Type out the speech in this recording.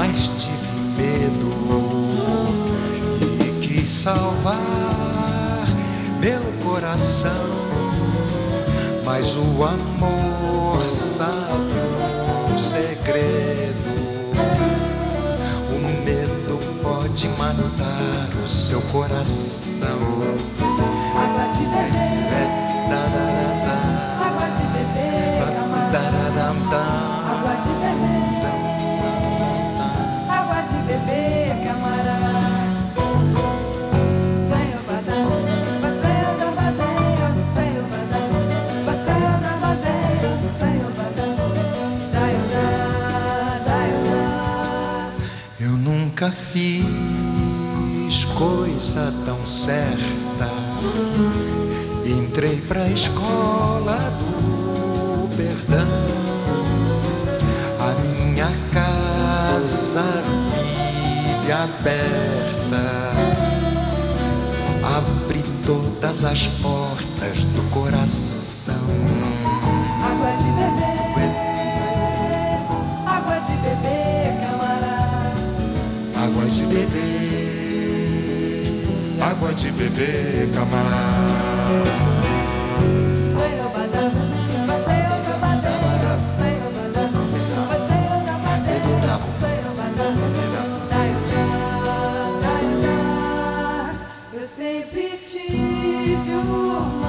mas tive medo e quis salvar meu coração, mas o amor sabe um segredo. O medo pode matar o seu coração. Nunca fiz coisa tão certa. Entrei pra escola do perdão. A minha casa vive aberta. Abre todas as portas do coração. De beber. Água de beber, camarada. Eu sempre tive certeza